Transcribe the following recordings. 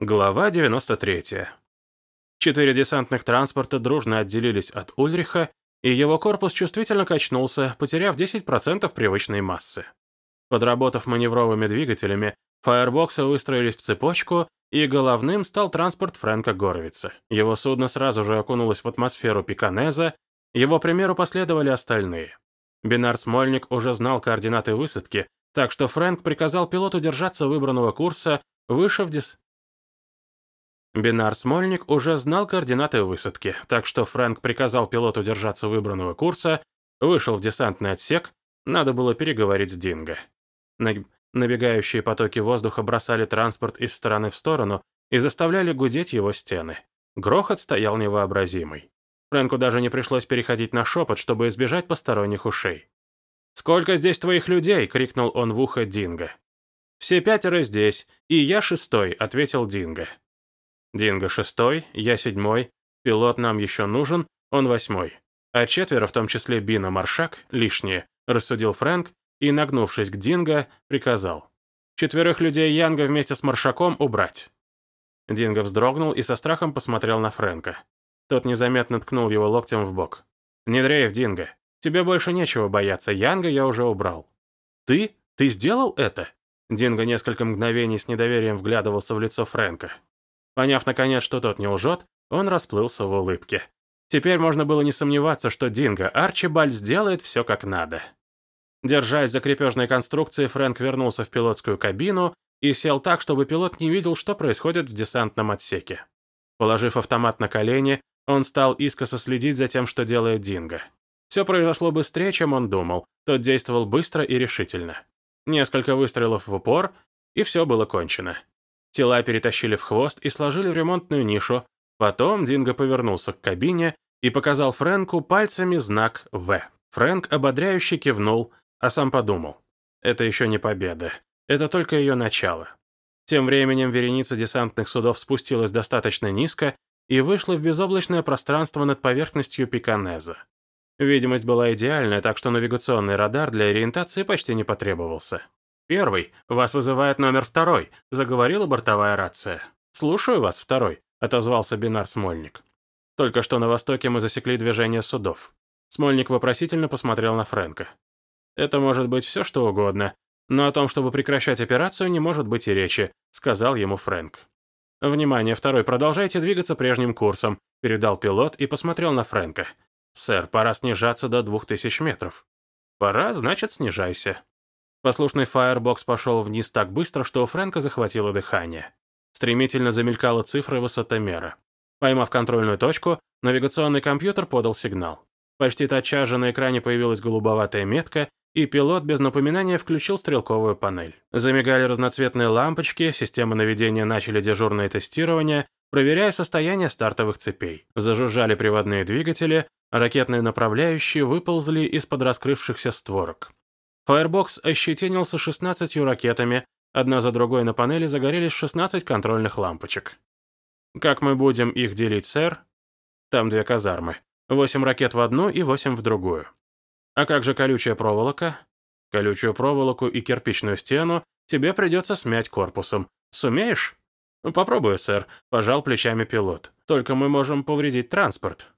Глава 93. Четыре десантных транспорта дружно отделились от Ульриха, и его корпус чувствительно качнулся, потеряв 10% привычной массы. Подработав маневровыми двигателями, фаербоксы выстроились в цепочку, и головным стал транспорт Фрэнка Горовица. Его судно сразу же окунулось в атмосферу Пиканеза, его примеру последовали остальные. Бинар Смольник уже знал координаты высадки, так что Фрэнк приказал пилоту держаться выбранного курса выше в дес... Бинар Смольник уже знал координаты высадки, так что Фрэнк приказал пилоту держаться выбранного курса, вышел в десантный отсек, надо было переговорить с Динго. Набегающие потоки воздуха бросали транспорт из стороны в сторону и заставляли гудеть его стены. Грохот стоял невообразимый. Фрэнку даже не пришлось переходить на шепот, чтобы избежать посторонних ушей. «Сколько здесь твоих людей?» — крикнул он в ухо Динго. «Все пятеро здесь, и я шестой», — ответил Динго. Динго шестой, я седьмой, пилот нам еще нужен, он восьмой. А четверо, в том числе Бина Маршак, лишние, рассудил Фрэнк и, нагнувшись к Динго, приказал. Четверых людей Янга вместе с Маршаком убрать. Динго вздрогнул и со страхом посмотрел на Фрэнка. Тот незаметно ткнул его локтем в бок. «Не Динго. Тебе больше нечего бояться, Янга я уже убрал». «Ты? Ты сделал это?» Динго несколько мгновений с недоверием вглядывался в лицо Фрэнка. Поняв, наконец, что тот не лжет, он расплылся в улыбке. Теперь можно было не сомневаться, что Динго Арчибальд сделает все как надо. Держась за крепежной конструкции, Фрэнк вернулся в пилотскую кабину и сел так, чтобы пилот не видел, что происходит в десантном отсеке. Положив автомат на колени, он стал искоса следить за тем, что делает Динго. Все произошло быстрее, чем он думал, тот действовал быстро и решительно. Несколько выстрелов в упор, и все было кончено. Тела перетащили в хвост и сложили в ремонтную нишу. Потом Динго повернулся к кабине и показал Фрэнку пальцами знак «В». Фрэнк ободряюще кивнул, а сам подумал. Это еще не победа. Это только ее начало. Тем временем вереница десантных судов спустилась достаточно низко и вышла в безоблачное пространство над поверхностью Пиканеза. Видимость была идеальная, так что навигационный радар для ориентации почти не потребовался. «Первый. Вас вызывает номер второй», — заговорила бортовая рация. «Слушаю вас, второй», — отозвался Бинар Смольник. «Только что на востоке мы засекли движение судов». Смольник вопросительно посмотрел на Фрэнка. «Это может быть все, что угодно, но о том, чтобы прекращать операцию, не может быть и речи», — сказал ему Фрэнк. «Внимание, второй, продолжайте двигаться прежним курсом», — передал пилот и посмотрел на Фрэнка. «Сэр, пора снижаться до двух тысяч метров». «Пора, значит, снижайся». Послушный фаербокс пошел вниз так быстро, что у Фрэнка захватило дыхание. Стремительно замелькала цифра высотомера. Поймав контрольную точку, навигационный компьютер подал сигнал. Почти тотчас же на экране появилась голубоватая метка, и пилот без напоминания включил стрелковую панель. Замигали разноцветные лампочки, системы наведения начали дежурное тестирование, проверяя состояние стартовых цепей. Зажужжали приводные двигатели, ракетные направляющие выползли из-под раскрывшихся створок. Firefox ощетинился 16 ракетами, одна за другой на панели загорелись 16 контрольных лампочек. «Как мы будем их делить, сэр?» «Там две казармы. Восемь ракет в одну и восемь в другую. А как же колючая проволока?» «Колючую проволоку и кирпичную стену тебе придется смять корпусом. Сумеешь?» «Попробую, сэр», — пожал плечами пилот. «Только мы можем повредить транспорт».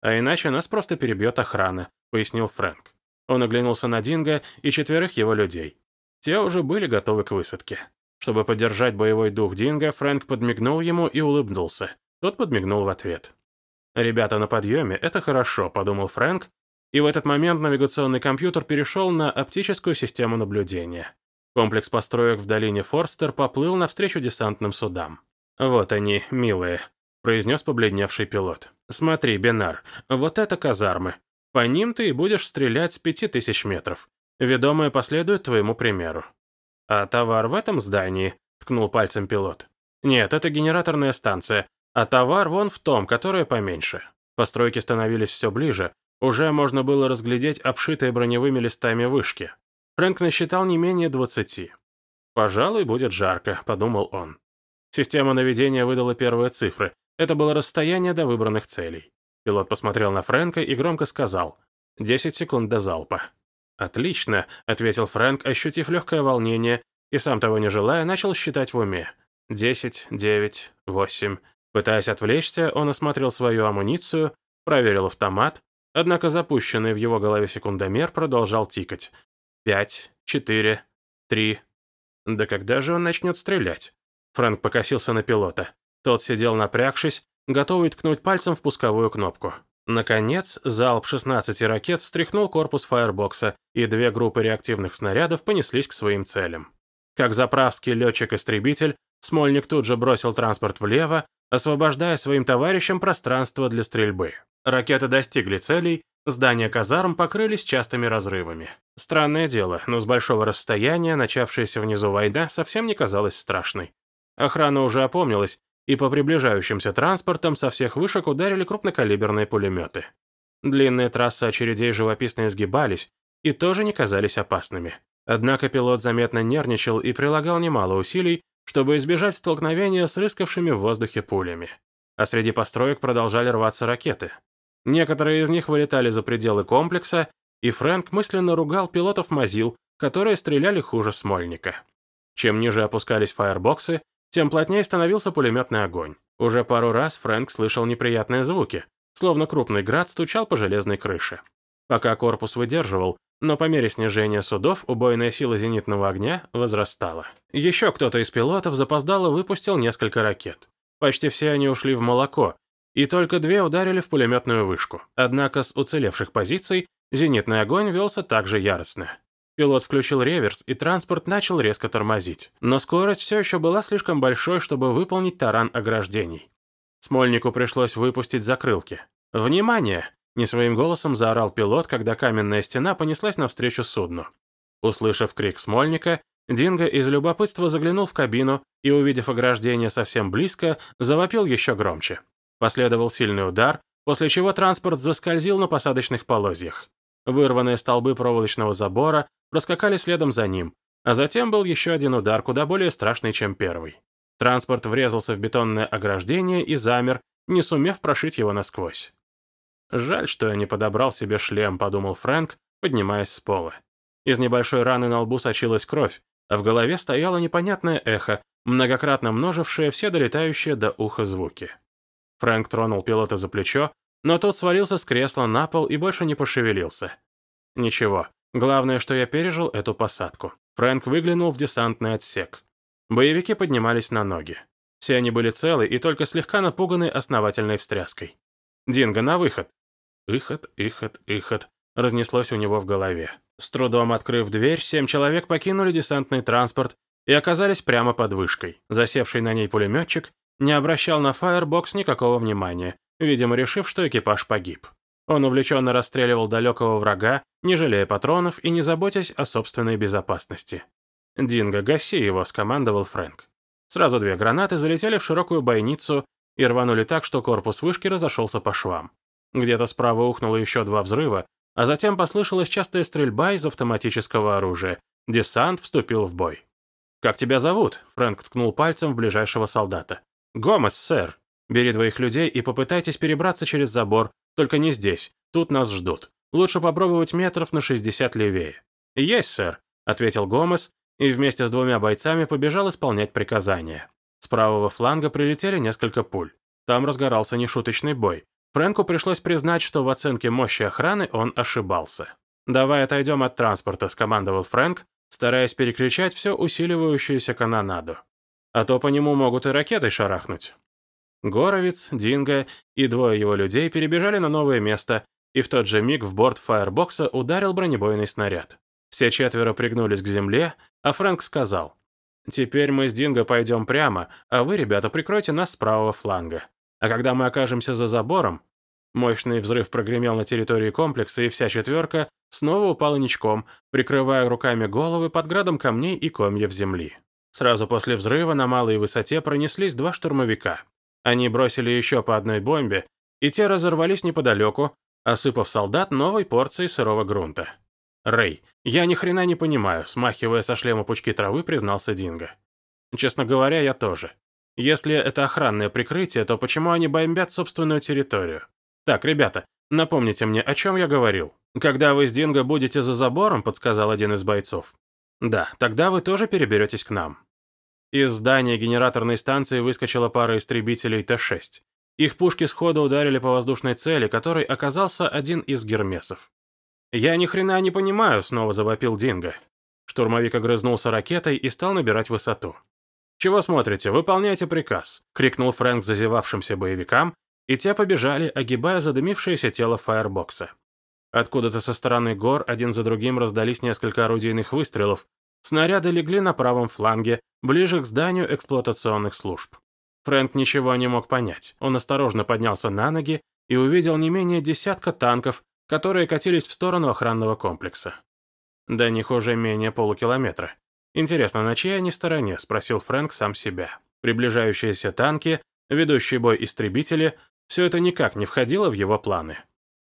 «А иначе нас просто перебьет охрана», — пояснил Фрэнк. Он оглянулся на Динго и четверых его людей. Те уже были готовы к высадке. Чтобы поддержать боевой дух Динго, Фрэнк подмигнул ему и улыбнулся. Тот подмигнул в ответ. «Ребята на подъеме, это хорошо», — подумал Фрэнк, и в этот момент навигационный компьютер перешел на оптическую систему наблюдения. Комплекс построек в долине Форстер поплыл навстречу десантным судам. «Вот они, милые», — произнес побледневший пилот. «Смотри, Бенар, вот это казармы. По ним ты и будешь стрелять с пяти тысяч метров. Ведомые последуют твоему примеру. А товар в этом здании, ткнул пальцем пилот. Нет, это генераторная станция, а товар вон в том, которое поменьше. Постройки становились все ближе, уже можно было разглядеть обшитые броневыми листами вышки. Фрэнк насчитал не менее двадцати. «Пожалуй, будет жарко», — подумал он. Система наведения выдала первые цифры. Это было расстояние до выбранных целей. Пилот посмотрел на Фрэнка и громко сказал «Десять секунд до залпа». «Отлично», — ответил Фрэнк, ощутив легкое волнение, и сам того не желая, начал считать в уме. десять, девять, восемь. Пытаясь отвлечься, он осмотрел свою амуницию, проверил автомат, однако запущенный в его голове секундомер продолжал тикать. Пять, четыре, три. Да когда же он начнет стрелять? Фрэнк покосился на пилота. Тот сидел напрягшись, готовый ткнуть пальцем в пусковую кнопку. Наконец, залп 16 ракет встряхнул корпус фаербокса, и две группы реактивных снарядов понеслись к своим целям. Как заправский летчик-истребитель, Смольник тут же бросил транспорт влево, освобождая своим товарищам пространство для стрельбы. Ракеты достигли целей, здания казарм покрылись частыми разрывами. Странное дело, но с большого расстояния начавшаяся внизу война совсем не казалась страшной. Охрана уже опомнилась и по приближающимся транспортам со всех вышек ударили крупнокалиберные пулеметы. Длинные трассы очередей живописно изгибались и тоже не казались опасными. Однако пилот заметно нервничал и прилагал немало усилий, чтобы избежать столкновения с рыскавшими в воздухе пулями. А среди построек продолжали рваться ракеты. Некоторые из них вылетали за пределы комплекса, и Фрэнк мысленно ругал пилотов Мазил, которые стреляли хуже Смольника. Чем ниже опускались фаербоксы, тем плотнее становился пулеметный огонь. Уже пару раз Фрэнк слышал неприятные звуки, словно крупный град стучал по железной крыше. Пока корпус выдерживал, но по мере снижения судов убойная сила зенитного огня возрастала. Еще кто-то из пилотов запоздало выпустил несколько ракет. Почти все они ушли в молоко, и только две ударили в пулеметную вышку. Однако с уцелевших позиций зенитный огонь велся также яростно. Пилот включил реверс, и транспорт начал резко тормозить. Но скорость все еще была слишком большой, чтобы выполнить таран ограждений. Смольнику пришлось выпустить закрылки. «Внимание!» – не своим голосом заорал пилот, когда каменная стена понеслась навстречу судну. Услышав крик Смольника, Динго из любопытства заглянул в кабину и, увидев ограждение совсем близко, завопил еще громче. Последовал сильный удар, после чего транспорт заскользил на посадочных полозьях. Вырванные столбы проволочного забора проскакали следом за ним, а затем был еще один удар, куда более страшный, чем первый. Транспорт врезался в бетонное ограждение и замер, не сумев прошить его насквозь. «Жаль, что я не подобрал себе шлем», — подумал Фрэнк, поднимаясь с пола. Из небольшой раны на лбу сочилась кровь, а в голове стояло непонятное эхо, многократно множившее все долетающие до уха звуки. Фрэнк тронул пилота за плечо, но тот свалился с кресла на пол и больше не пошевелился. Ничего, главное, что я пережил эту посадку. Фрэнк выглянул в десантный отсек. Боевики поднимались на ноги. Все они были целы и только слегка напуганы основательной встряской. «Динго, на выход!» «Выход, выход, выход», разнеслось у него в голове. С трудом открыв дверь, семь человек покинули десантный транспорт и оказались прямо под вышкой. Засевший на ней пулеметчик не обращал на фаербокс никакого внимания, видимо, решив, что экипаж погиб. Он увлеченно расстреливал далекого врага, не жалея патронов и не заботясь о собственной безопасности. «Динго, гаси его», — скомандовал Фрэнк. Сразу две гранаты залетели в широкую бойницу и рванули так, что корпус вышки разошелся по швам. Где-то справа ухнуло еще два взрыва, а затем послышалась частая стрельба из автоматического оружия. Десант вступил в бой. «Как тебя зовут?» — Фрэнк ткнул пальцем в ближайшего солдата. «Гомес, сэр. Бери двоих людей и попытайтесь перебраться через забор, только не здесь, тут нас ждут. Лучше попробовать метров на 60 левее». «Есть, сэр», — ответил Гомес и вместе с двумя бойцами побежал исполнять приказания. С правого фланга прилетели несколько пуль. Там разгорался нешуточный бой. Фрэнку пришлось признать, что в оценке мощи охраны он ошибался. «Давай отойдем от транспорта», — скомандовал Фрэнк, стараясь перекричать все усиливающуюся канонаду а то по нему могут и ракетой шарахнуть. Горовец, Динго и двое его людей перебежали на новое место, и в тот же миг в борт фаербокса ударил бронебойный снаряд. Все четверо пригнулись к земле, а Фрэнк сказал, «Теперь мы с Динго пойдем прямо, а вы, ребята, прикройте нас с правого фланга. А когда мы окажемся за забором...» Мощный взрыв прогремел на территории комплекса, и вся четверка снова упала ничком, прикрывая руками головы под градом камней и комьев земли. Сразу после взрыва на малой высоте пронеслись два штурмовика. Они бросили еще по одной бомбе, и те разорвались неподалеку, осыпав солдат новой порцией сырого грунта. «Рэй, я ни хрена не понимаю», смахивая со шлема пучки травы, признался Динго. «Честно говоря, я тоже. Если это охранное прикрытие, то почему они бомбят собственную территорию? Так, ребята, напомните мне, о чем я говорил. Когда вы с Динго будете за забором, подсказал один из бойцов. Да, тогда вы тоже переберетесь к нам. Из здания генераторной станции выскочила пара истребителей Т-6. Их пушки сходу ударили по воздушной цели, которой оказался один из гермесов. «Я ни хрена не понимаю», — снова завопил Динго. Штурмовик огрызнулся ракетой и стал набирать высоту. «Чего смотрите? Выполняйте приказ», — крикнул Фрэнк зазевавшимся боевикам, и те побежали, огибая задымившееся тело фаербокса. Откуда-то со стороны гор один за другим раздались несколько орудийных выстрелов, снаряды легли на правом фланге, ближе к зданию эксплуатационных служб. Фрэнк ничего не мог понять. Он осторожно поднялся на ноги и увидел не менее десятка танков, которые катились в сторону охранного комплекса. До них уже менее полукилометра. «Интересно, на чьей они стороне?» – спросил Фрэнк сам себя. Приближающиеся танки, ведущий бой истребители – все это никак не входило в его планы.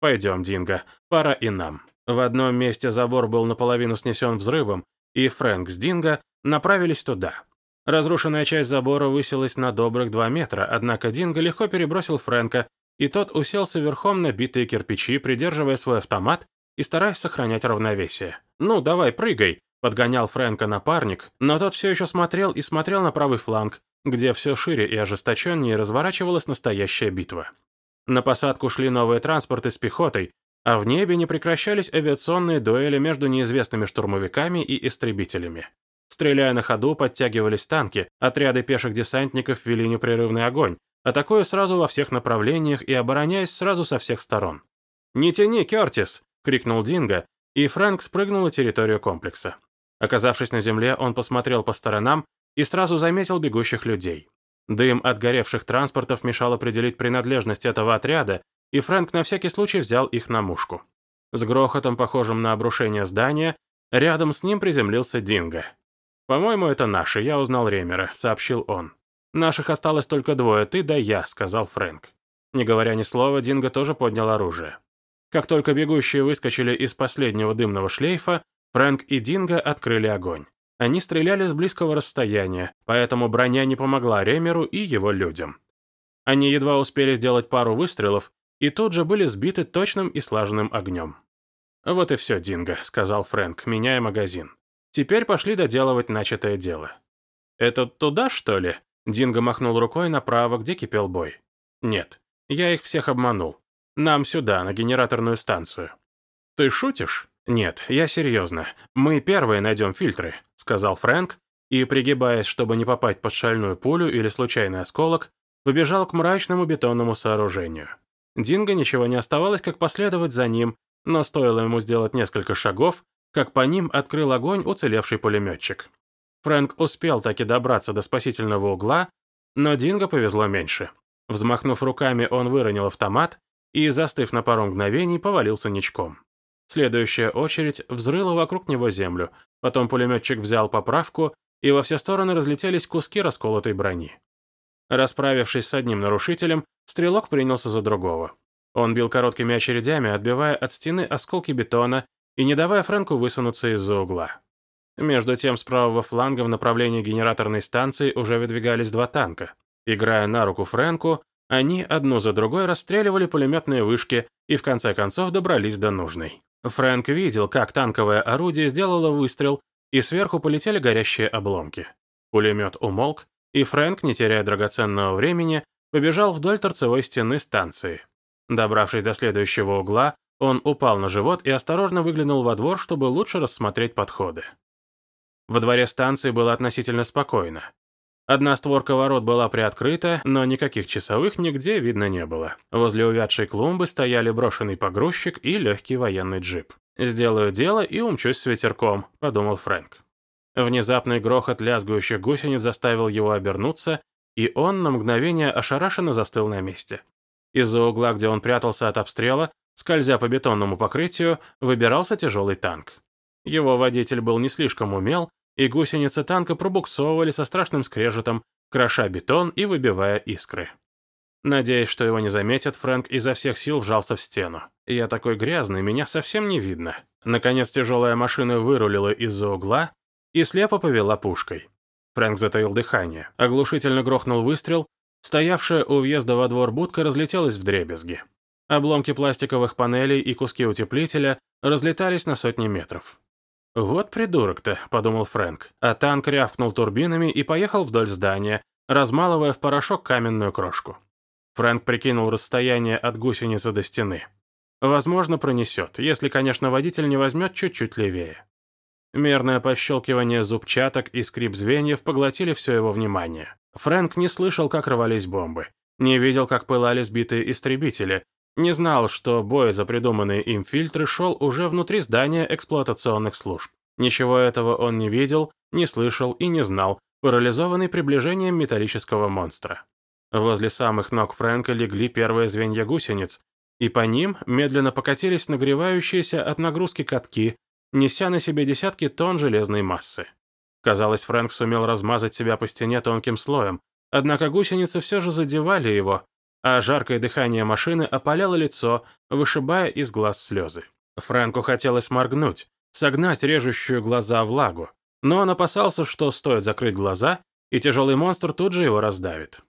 «Пойдем, Динго, пора и нам». В одном месте забор был наполовину снесен взрывом, и Фрэнк с Динго направились туда. Разрушенная часть забора высилась на добрых два метра, однако Динго легко перебросил Фрэнка, и тот уселся верхом на битые кирпичи, придерживая свой автомат и стараясь сохранять равновесие. «Ну, давай, прыгай», — подгонял Фрэнка напарник, но тот все еще смотрел и смотрел на правый фланг, где все шире и ожесточеннее разворачивалась настоящая битва. На посадку шли новые транспорты с пехотой, а в небе не прекращались авиационные дуэли между неизвестными штурмовиками и истребителями. Стреляя на ходу, подтягивались танки, отряды пеших десантников вели непрерывный огонь, атакуя сразу во всех направлениях и обороняясь сразу со всех сторон. «Не тяни, Кертис!» — крикнул Динго, и Фрэнк спрыгнул на территорию комплекса. Оказавшись на земле, он посмотрел по сторонам и сразу заметил бегущих людей. Дым от горевших транспортов мешал определить принадлежность этого отряда, и Фрэнк на всякий случай взял их на мушку. С грохотом, похожим на обрушение здания, рядом с ним приземлился Динго. «По-моему, это наши, я узнал Ремера», — сообщил он. «Наших осталось только двое, ты да я», — сказал Фрэнк. Не говоря ни слова, Динго тоже поднял оружие. Как только бегущие выскочили из последнего дымного шлейфа, Фрэнк и Динго открыли огонь. Они стреляли с близкого расстояния, поэтому броня не помогла Ремеру и его людям. Они едва успели сделать пару выстрелов, и тут же были сбиты точным и слаженным огнем. «Вот и все, Динго», — сказал Фрэнк, меняя магазин. Теперь пошли доделывать начатое дело. «Это туда, что ли?» Динго махнул рукой направо, где кипел бой. «Нет, я их всех обманул. Нам сюда, на генераторную станцию». «Ты шутишь?» «Нет, я серьезно. Мы первые найдем фильтры», — сказал Фрэнк, и, пригибаясь, чтобы не попасть под шальную пулю или случайный осколок, побежал к мрачному бетонному сооружению. Динго ничего не оставалось, как последовать за ним, но стоило ему сделать несколько шагов, как по ним открыл огонь уцелевший пулеметчик. Фрэнк успел таки добраться до спасительного угла, но Динго повезло меньше. Взмахнув руками, он выронил автомат и, застыв на пару мгновений, повалился ничком. Следующая очередь взрыла вокруг него землю, потом пулеметчик взял поправку, и во все стороны разлетелись куски расколотой брони. Расправившись с одним нарушителем, стрелок принялся за другого. Он бил короткими очередями, отбивая от стены осколки бетона и не давая Фрэнку высунуться из-за угла. Между тем, с правого фланга в направлении генераторной станции уже выдвигались два танка. Играя на руку Фрэнку, они одну за другой расстреливали пулеметные вышки и в конце концов добрались до нужной. Фрэнк видел, как танковое орудие сделало выстрел, и сверху полетели горящие обломки. Пулемет умолк, и Фрэнк, не теряя драгоценного времени, побежал вдоль торцевой стены станции. Добравшись до следующего угла, он упал на живот и осторожно выглянул во двор, чтобы лучше рассмотреть подходы. Во дворе станции было относительно спокойно. Одна створка ворот была приоткрыта, но никаких часовых нигде видно не было. Возле увядшей клумбы стояли брошенный погрузчик и легкий военный джип. «Сделаю дело и умчусь с ветерком», — подумал Фрэнк. Внезапный грохот лязгающих гусениц заставил его обернуться, и он на мгновение ошарашенно застыл на месте. Из-за угла, где он прятался от обстрела, Скользя по бетонному покрытию, выбирался тяжелый танк. Его водитель был не слишком умел, и гусеницы танка пробуксовывали со страшным скрежетом, кроша бетон и выбивая искры. Надеясь, что его не заметят, Фрэнк изо всех сил вжался в стену. «Я такой грязный, меня совсем не видно». Наконец тяжелая машина вырулила из-за угла и слепо повела пушкой. Фрэнк затаил дыхание. Оглушительно грохнул выстрел. Стоявшая у въезда во двор будка разлетелась в дребезги. Обломки пластиковых панелей и куски утеплителя разлетались на сотни метров. «Вот придурок-то», — подумал Фрэнк, а танк рявкнул турбинами и поехал вдоль здания, размалывая в порошок каменную крошку. Фрэнк прикинул расстояние от гусеницы до стены. Возможно, пронесет, если, конечно, водитель не возьмет чуть-чуть левее. Мерное пощелкивание зубчаток и скрип звеньев поглотили все его внимание. Фрэнк не слышал, как рвались бомбы, не видел, как пылали сбитые истребители, не знал, что бой за придуманные им фильтры шел уже внутри здания эксплуатационных служб. Ничего этого он не видел, не слышал и не знал, парализованный приближением металлического монстра. Возле самых ног Фрэнка легли первые звенья гусениц, и по ним медленно покатились нагревающиеся от нагрузки катки, неся на себе десятки тонн железной массы. Казалось, Фрэнк сумел размазать себя по стене тонким слоем, однако гусеницы все же задевали его, а жаркое дыхание машины опаляло лицо, вышибая из глаз слезы. Фрэнку хотелось моргнуть, согнать режущую глаза влагу, но он опасался, что стоит закрыть глаза, и тяжелый монстр тут же его раздавит.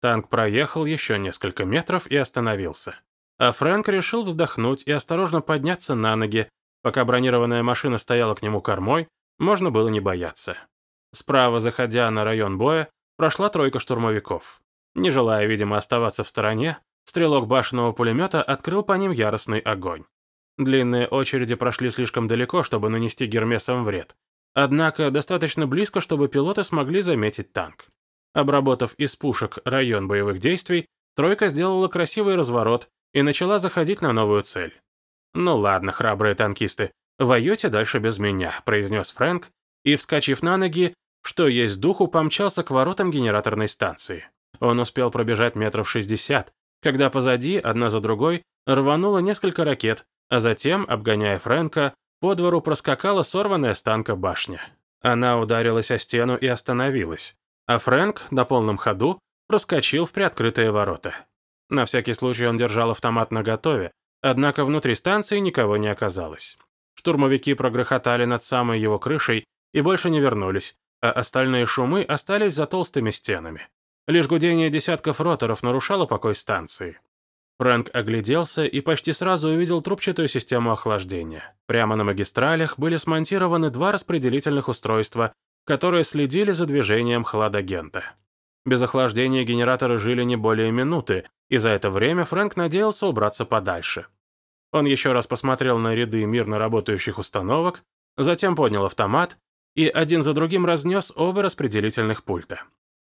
Танк проехал еще несколько метров и остановился. А Фрэнк решил вздохнуть и осторожно подняться на ноги. Пока бронированная машина стояла к нему кормой, можно было не бояться. Справа, заходя на район боя, прошла тройка штурмовиков. Не желая, видимо, оставаться в стороне, стрелок башенного пулемета открыл по ним яростный огонь. Длинные очереди прошли слишком далеко, чтобы нанести гермесам вред. Однако достаточно близко, чтобы пилоты смогли заметить танк. Обработав из пушек район боевых действий, тройка сделала красивый разворот и начала заходить на новую цель. «Ну ладно, храбрые танкисты, воюйте дальше без меня», – произнес Фрэнк, и, вскочив на ноги, что есть духу, помчался к воротам генераторной станции. Он успел пробежать метров шестьдесят, когда позади, одна за другой, рвануло несколько ракет, а затем, обгоняя Фрэнка, по двору проскакала сорванная с танка башня. Она ударилась о стену и остановилась, а Фрэнк на полном ходу проскочил в приоткрытые ворота. На всякий случай он держал автомат наготове, однако внутри станции никого не оказалось. Штурмовики прогрохотали над самой его крышей и больше не вернулись, а остальные шумы остались за толстыми стенами. Лишь гудение десятков роторов нарушало покой станции. Фрэнк огляделся и почти сразу увидел трубчатую систему охлаждения. Прямо на магистралях были смонтированы два распределительных устройства, которые следили за движением хладагента. Без охлаждения генераторы жили не более минуты, и за это время Фрэнк надеялся убраться подальше. Он еще раз посмотрел на ряды мирно работающих установок, затем поднял автомат и один за другим разнес оба распределительных пульта.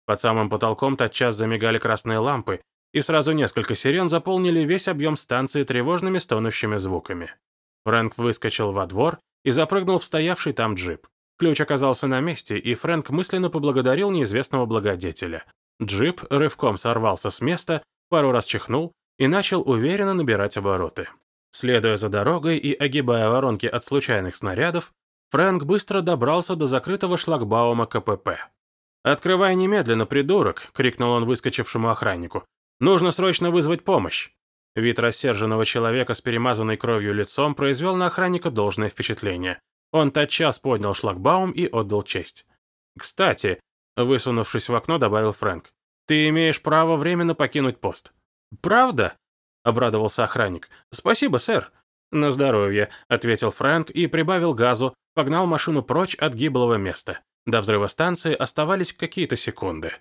Под самым потолком тотчас замигали красные лампы, и сразу несколько сирен заполнили весь объем станции тревожными стонущими звуками. Фрэнк выскочил во двор и запрыгнул в стоявший там джип. Ключ оказался на месте, и Фрэнк мысленно поблагодарил неизвестного благодетеля. Джип рывком сорвался с места пару раз чихнул и начал уверенно набирать обороты. Следуя за дорогой и огибая воронки от случайных снарядов, Фрэнк быстро добрался до закрытого шлагбаума КПП. «Открывай немедленно, придурок!» — крикнул он выскочившему охраннику. «Нужно срочно вызвать помощь!» Вид рассерженного человека с перемазанной кровью лицом произвел на охранника должное впечатление. Он тотчас поднял шлагбаум и отдал честь. «Кстати», — высунувшись в окно, добавил Фрэнк, ты имеешь право временно покинуть пост». «Правда?» — обрадовался охранник. «Спасибо, сэр». «На здоровье», — ответил Фрэнк и прибавил газу, погнал машину прочь от гиблого места. До взрыва станции оставались какие-то секунды.